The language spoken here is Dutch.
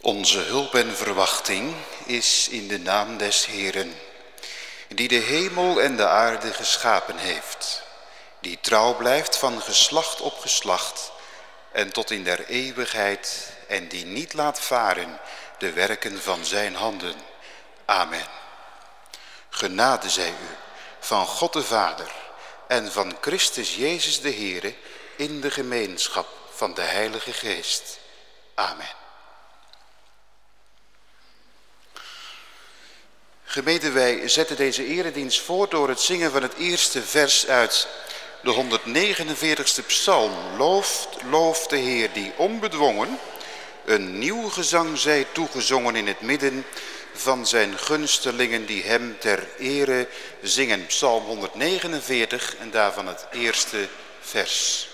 Onze hulp en verwachting is in de naam des Heeren, die de hemel en de aarde geschapen heeft, die trouw blijft van geslacht op geslacht en tot in der eeuwigheid en die niet laat varen de werken van zijn handen. Amen. Genade zij u van God de Vader en van Christus Jezus de Heere in de gemeenschap van de Heilige Geest. Amen. Gemeente, wij zetten deze eredienst voort door het zingen van het eerste vers uit de 149ste psalm. Looft, looft de Heer die onbedwongen een nieuw gezang zij toegezongen in het midden van zijn gunstelingen die hem ter ere zingen. Psalm 149 en daarvan het eerste vers.